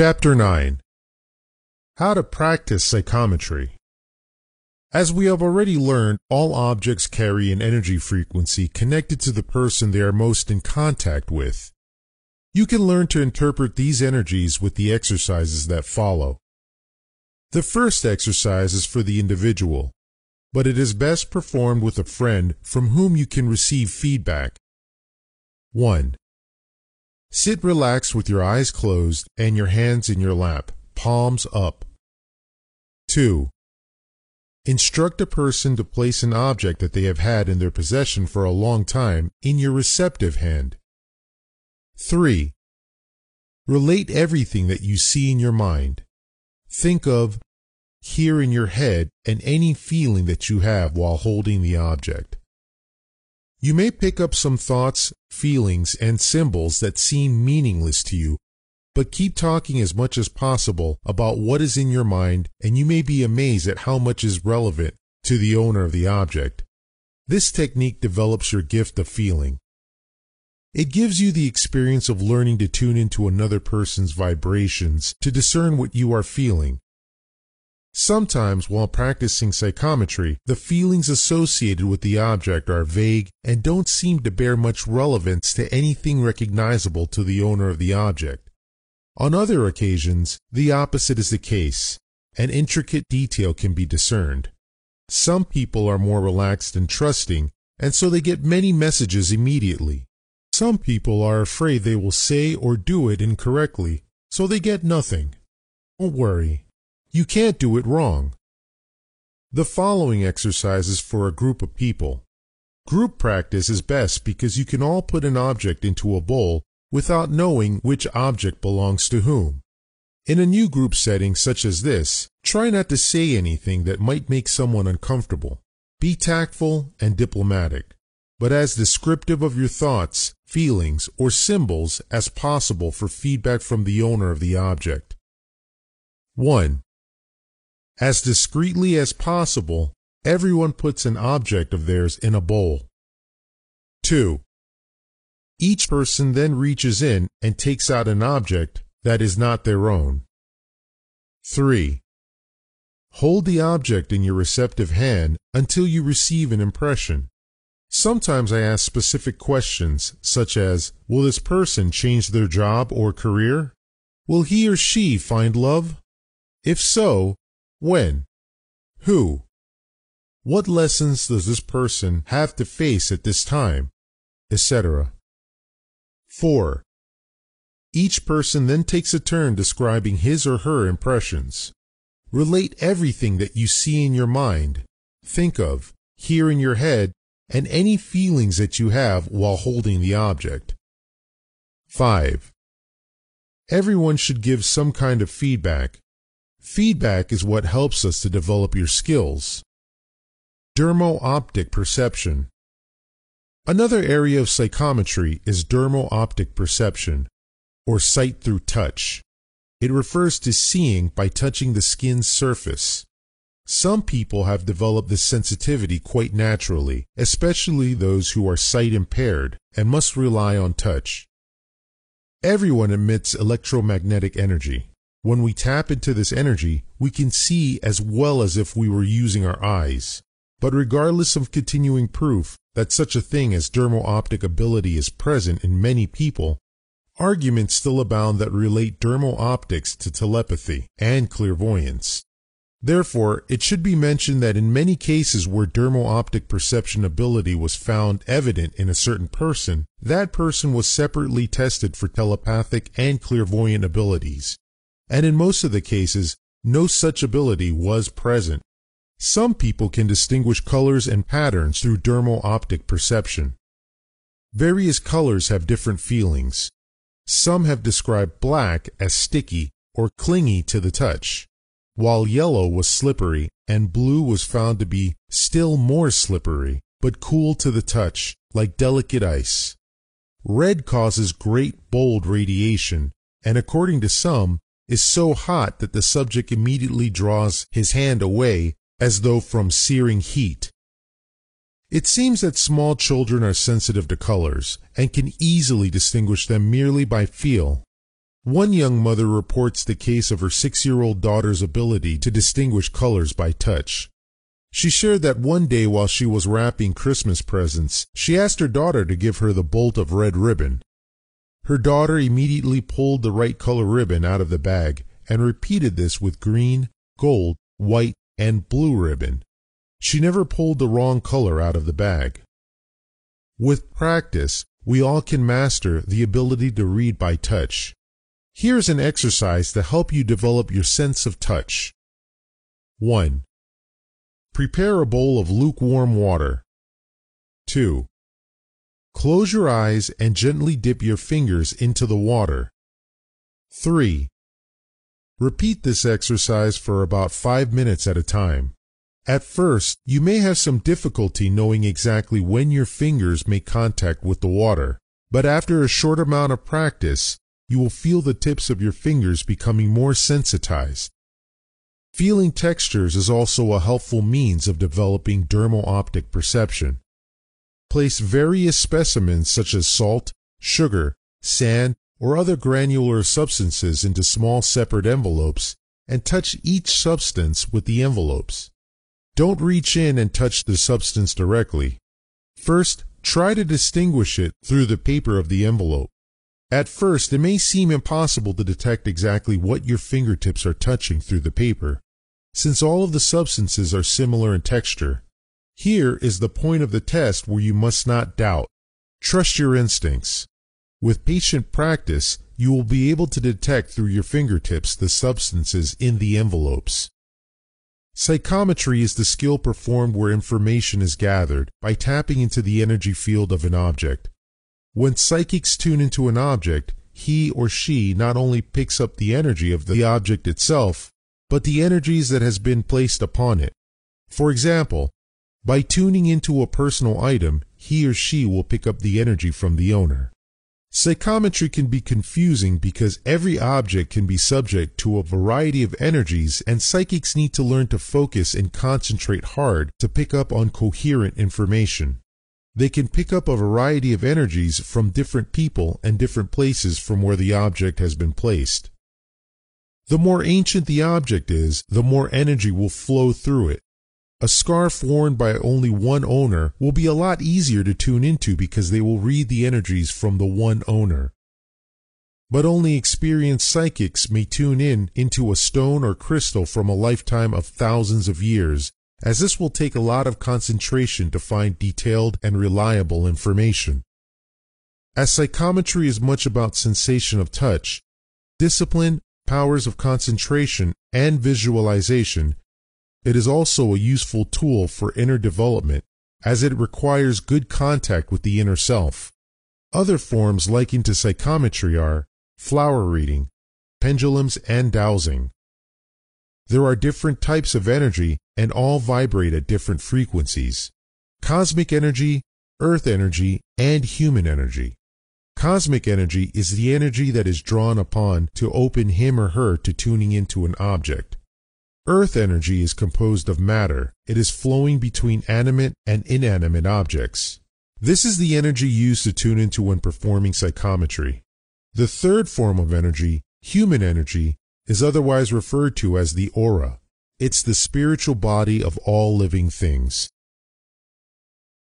Chapter 9 How to Practice Psychometry As we have already learned, all objects carry an energy frequency connected to the person they are most in contact with. You can learn to interpret these energies with the exercises that follow. The first exercise is for the individual, but it is best performed with a friend from whom you can receive feedback. 1. Sit relaxed with your eyes closed and your hands in your lap, palms up. 2. Instruct a person to place an object that they have had in their possession for a long time in your receptive hand. 3. Relate everything that you see in your mind. Think of, hear in your head, and any feeling that you have while holding the object. You may pick up some thoughts, feelings, and symbols that seem meaningless to you, but keep talking as much as possible about what is in your mind, and you may be amazed at how much is relevant to the owner of the object. This technique develops your gift of feeling. It gives you the experience of learning to tune into another person's vibrations to discern what you are feeling Sometimes, while practicing psychometry, the feelings associated with the object are vague and don't seem to bear much relevance to anything recognizable to the owner of the object. On other occasions, the opposite is the case. An intricate detail can be discerned. Some people are more relaxed and trusting, and so they get many messages immediately. Some people are afraid they will say or do it incorrectly, so they get nothing. Don't worry, you can't do it wrong. The following exercise is for a group of people. Group practice is best because you can all put an object into a bowl without knowing which object belongs to whom. In a new group setting such as this, try not to say anything that might make someone uncomfortable. Be tactful and diplomatic, but as descriptive of your thoughts, feelings, or symbols as possible for feedback from the owner of the object. 1. As discreetly as possible, everyone puts an object of theirs in a bowl. 2. Each person then reaches in and takes out an object that is not their own. 3. Hold the object in your receptive hand until you receive an impression. Sometimes I ask specific questions, such as Will this person change their job or career? Will he or she find love? If so, when? Who? What lessons does this person have to face at this time? Etc. 4. Each person then takes a turn describing his or her impressions. Relate everything that you see in your mind, think of, hear in your head, and any feelings that you have while holding the object. 5. Everyone should give some kind of feedback, Feedback is what helps us to develop your skills. Dermo-optic perception. Another area of psychometry is dermo-optic perception, or sight through touch. It refers to seeing by touching the skin's surface. Some people have developed this sensitivity quite naturally, especially those who are sight impaired and must rely on touch. Everyone emits electromagnetic energy. When we tap into this energy, we can see as well as if we were using our eyes. But regardless of continuing proof that such a thing as dermo-optic ability is present in many people, arguments still abound that relate dermo-optics to telepathy and clairvoyance. Therefore, it should be mentioned that in many cases where dermo-optic perception ability was found evident in a certain person, that person was separately tested for telepathic and clairvoyant abilities and in most of the cases, no such ability was present. Some people can distinguish colors and patterns through dermal optic perception. Various colors have different feelings. Some have described black as sticky or clingy to the touch, while yellow was slippery and blue was found to be still more slippery, but cool to the touch, like delicate ice. Red causes great bold radiation, and according to some, is so hot that the subject immediately draws his hand away as though from searing heat. It seems that small children are sensitive to colors and can easily distinguish them merely by feel. One young mother reports the case of her six year old daughter's ability to distinguish colors by touch. She shared that one day while she was wrapping Christmas presents, she asked her daughter to give her the bolt of red ribbon. Her daughter immediately pulled the right color ribbon out of the bag and repeated this with green, gold, white, and blue ribbon. She never pulled the wrong color out of the bag. With practice, we all can master the ability to read by touch. Here's an exercise to help you develop your sense of touch. 1. Prepare a bowl of lukewarm water. 2. Close your eyes and gently dip your fingers into the water. 3. Repeat this exercise for about 5 minutes at a time. At first, you may have some difficulty knowing exactly when your fingers make contact with the water, but after a short amount of practice, you will feel the tips of your fingers becoming more sensitized. Feeling textures is also a helpful means of developing dermal optic perception. Place various specimens such as salt, sugar, sand, or other granular substances into small separate envelopes and touch each substance with the envelopes. Don't reach in and touch the substance directly. First, try to distinguish it through the paper of the envelope. At first, it may seem impossible to detect exactly what your fingertips are touching through the paper, since all of the substances are similar in texture. Here is the point of the test where you must not doubt. Trust your instincts. With patient practice, you will be able to detect through your fingertips the substances in the envelopes. Psychometry is the skill performed where information is gathered by tapping into the energy field of an object. When psychics tune into an object, he or she not only picks up the energy of the object itself, but the energies that has been placed upon it. For example, by tuning into a personal item, he or she will pick up the energy from the owner. Psychometry can be confusing because every object can be subject to a variety of energies and psychics need to learn to focus and concentrate hard to pick up on coherent information. They can pick up a variety of energies from different people and different places from where the object has been placed. The more ancient the object is, the more energy will flow through it. A scarf worn by only one owner will be a lot easier to tune into because they will read the energies from the one owner. But only experienced psychics may tune in into a stone or crystal from a lifetime of thousands of years, as this will take a lot of concentration to find detailed and reliable information. As psychometry is much about sensation of touch, discipline, powers of concentration, and visualization, it is also a useful tool for inner development as it requires good contact with the inner self. Other forms likened to psychometry are flower reading, pendulums, and dowsing. There are different types of energy and all vibrate at different frequencies. Cosmic energy, earth energy, and human energy. Cosmic energy is the energy that is drawn upon to open him or her to tuning into an object. Earth energy is composed of matter. It is flowing between animate and inanimate objects. This is the energy used to tune into when performing psychometry. The third form of energy, human energy, is otherwise referred to as the aura. It's the spiritual body of all living things.